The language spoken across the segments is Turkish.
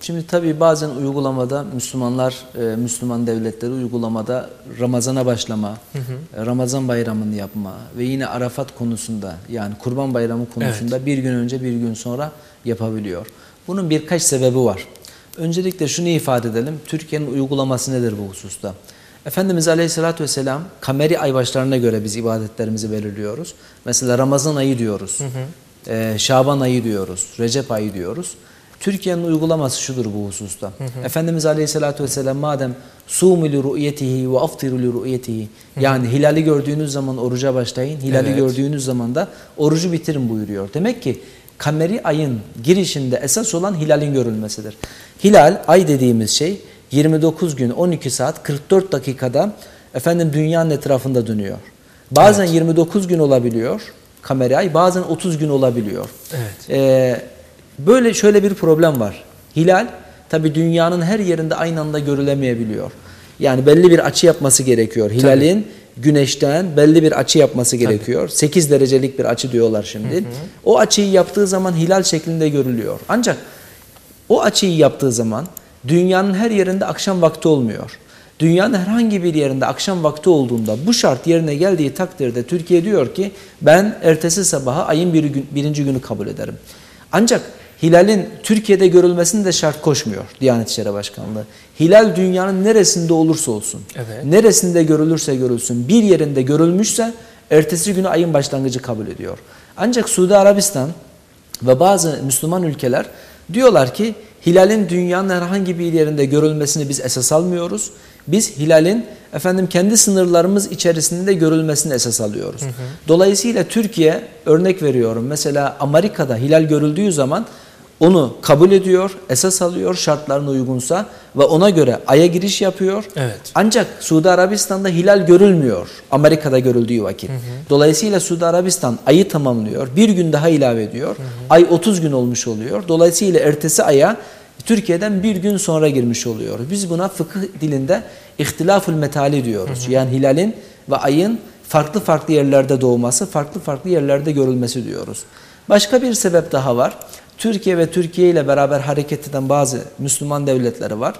Şimdi tabii bazen uygulamada Müslümanlar, e, Müslüman devletleri uygulamada Ramazana başlama, e, Ramazan bayramını yapma ve yine Arafat konusunda yani Kurban Bayramı konusunda bir gün önce bir gün sonra yapabiliyor. Bunun birkaç sebebi var. Öncelikle şunu ifade edelim. Türkiye'nin uygulaması nedir bu hususta? Efendimiz Aleyhisselatü Vesselam kameri ay başlarına göre biz ibadetlerimizi belirliyoruz. Mesela Ramazan ayı diyoruz. e, Şaban ayı diyoruz. Recep ayı diyoruz. Türkiye'nin uygulaması şudur bu hususta. Efendimiz Aleyhisselatü Vesselam madem sumu li ru'yetihi ve aftiru li ru'yetihi yani hilali gördüğünüz zaman oruca başlayın. Hilali Evet. gördüğünüz zaman da orucu bitirin buyuruyor. Demek ki kameri ayın girişinde esas olan hilalin görülmesidir. Hilal ay dediğimiz şey 29 gün 12 saat 44 dakikada efendim dünyanın etrafında dönüyor. Bazen 29 gün olabiliyor kameri ay bazen 30 gün olabiliyor. Evet. Ee, böyle şöyle bir problem var. Hilal tabi dünyanın her yerinde aynı anda görülemeyebiliyor. Yani belli bir açı yapması gerekiyor. Hilalin güneşten belli bir açı yapması gerekiyor. 8 derecelik bir açı diyorlar şimdi. O açıyı yaptığı zaman hilal şeklinde görülüyor. Ancak o açıyı yaptığı zaman dünyanın her yerinde akşam vakti olmuyor. Dünyanın herhangi bir yerinde akşam vakti olduğunda bu şart yerine geldiği takdirde Türkiye diyor ki ben ertesi sabaha ayın bir gün, birinci günü kabul ederim. Ancak hilalin Türkiye'de görülmesini de şart koşmuyor Diyanet İşleri Başkanlığı. Hilal dünyanın neresinde olursa olsun, Evet. neresinde görülürse görülsün bir yerinde görülmüşse ertesi günü ayın başlangıcı kabul ediyor. Ancak Suudi Arabistan ve bazı Müslüman ülkeler diyorlar ki hilalin dünyanın herhangi bir yerinde görülmesini biz esas almıyoruz. Biz hilalin efendim kendi sınırlarımız içerisinde görülmesini esas alıyoruz. Dolayısıyla Türkiye örnek veriyorum mesela Amerika'da hilal görüldüğü zaman onu kabul ediyor, esas alıyor şartlarına uygunsa ve ona göre aya giriş yapıyor. Evet. Ancak Suudi Arabistan'da hilal görülmüyor Amerika'da görüldüğü vakit. Dolayısıyla Suudi Arabistan ayı tamamlıyor. Bir gün daha ilave ediyor. Ay 30 gün olmuş oluyor. Dolayısıyla ertesi aya Türkiye'den bir gün sonra girmiş oluyor. Biz buna fıkıh dilinde ihtilaful metali diyoruz. Yani hilalin ve ayın farklı farklı yerlerde doğması, farklı farklı yerlerde görülmesi diyoruz. Başka bir sebep daha var. Türkiye ve Türkiye ile beraber hareket eden bazı Müslüman devletleri var.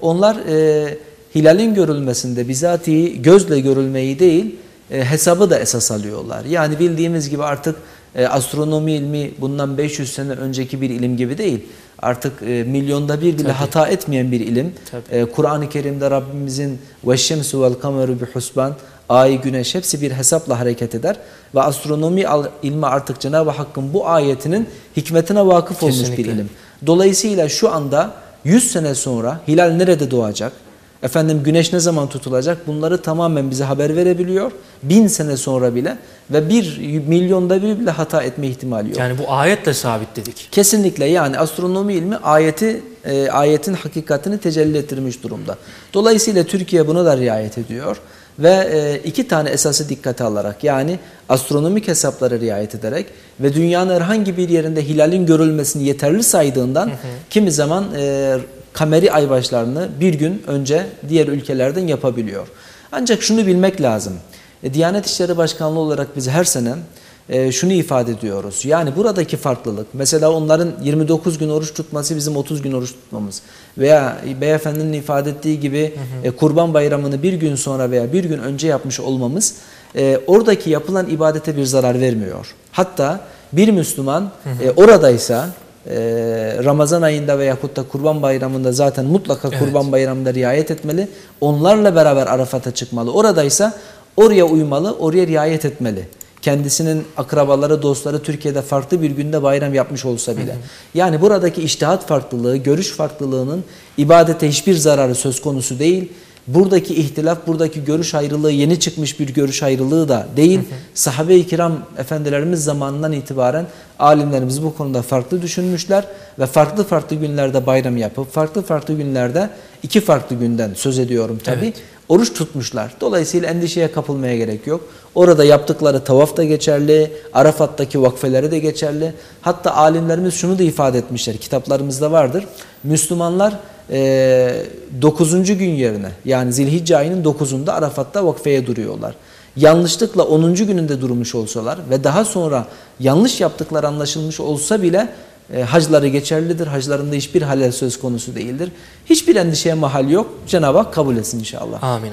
Onlar e, hilalin görülmesinde bizatihi gözle görülmeyi değil e, hesabı da esas alıyorlar. Yani bildiğimiz gibi artık e, astronomi ilmi bundan 500 sene önceki bir ilim gibi değil. Artık e, milyonda bir bile Tabii. hata etmeyen bir ilim. E, Kur'an-ı Kerim'de Rabbimizin kameru bi husban ay, güneş hepsi bir hesapla hareket eder ve astronomi ilmi artık Cenab-ı Hakk'ın bu ayetinin hikmetine vakıf olmuş bir Kesinlikle. ilim. Dolayısıyla şu anda 100 sene sonra hilal nerede doğacak? Efendim güneş ne zaman tutulacak? Bunları tamamen bize haber verebiliyor. Bin sene sonra bile ve bir milyonda bir bile hata etme ihtimali yok. Yani bu ayetle sabit dedik. Kesinlikle yani astronomi ilmi ayeti e, ayetin hakikatini tecelli ettirmiş durumda. Dolayısıyla Türkiye buna da riayet ediyor ve e, iki tane esası dikkate alarak yani astronomik hesaplara riayet ederek ve dünyanın herhangi bir yerinde hilalin görülmesini yeterli saydığından kimi zaman e, kameri ay başlarını bir gün önce diğer ülkelerden yapabiliyor. Ancak şunu bilmek lazım. E, Diyanet İşleri Başkanlığı olarak biz her sene e, şunu ifade ediyoruz. Yani buradaki farklılık mesela onların 29 gün oruç tutması bizim 30 gün oruç tutmamız veya beyefendinin ifade ettiği gibi e, kurban bayramını bir gün sonra veya bir gün önce yapmış olmamız e, oradaki yapılan ibadete bir zarar vermiyor. Hatta bir Müslüman e, oradaysa e, Ramazan ayında veya da kurban bayramında zaten mutlaka Evet. kurban bayramında riayet etmeli. Onlarla beraber Arafat'a çıkmalı. Oradaysa oraya uymalı, oraya riayet etmeli. Kendisinin akrabaları, dostları Türkiye'de farklı bir günde bayram yapmış olsa bile. Yani buradaki iştihat farklılığı, görüş farklılığının ibadete hiçbir zararı söz konusu değil. Buradaki ihtilaf, buradaki görüş ayrılığı yeni çıkmış bir görüş ayrılığı da değil. Sahabe-i kiram efendilerimiz zamanından itibaren alimlerimiz bu konuda farklı düşünmüşler ve farklı farklı günlerde bayram yapıp farklı farklı günlerde iki farklı günden söz ediyorum tabii. Evet. Oruç tutmuşlar. Dolayısıyla endişeye kapılmaya gerek yok. Orada yaptıkları tavaf da geçerli, Arafat'taki vakfeleri de geçerli. Hatta alimlerimiz şunu da ifade etmişler, kitaplarımızda vardır. Müslümanlar 9. gün yerine yani Zilhicce ayının 9'unda Arafat'ta vakfeye duruyorlar. Yanlışlıkla 10. gününde durmuş olsalar ve daha sonra yanlış yaptıkları anlaşılmış olsa bile E, hacları geçerlidir. Haclarında hiçbir halel söz konusu değildir. Hiçbir endişeye mahal yok. Cenab-ı Hak kabul etsin inşallah. Amin.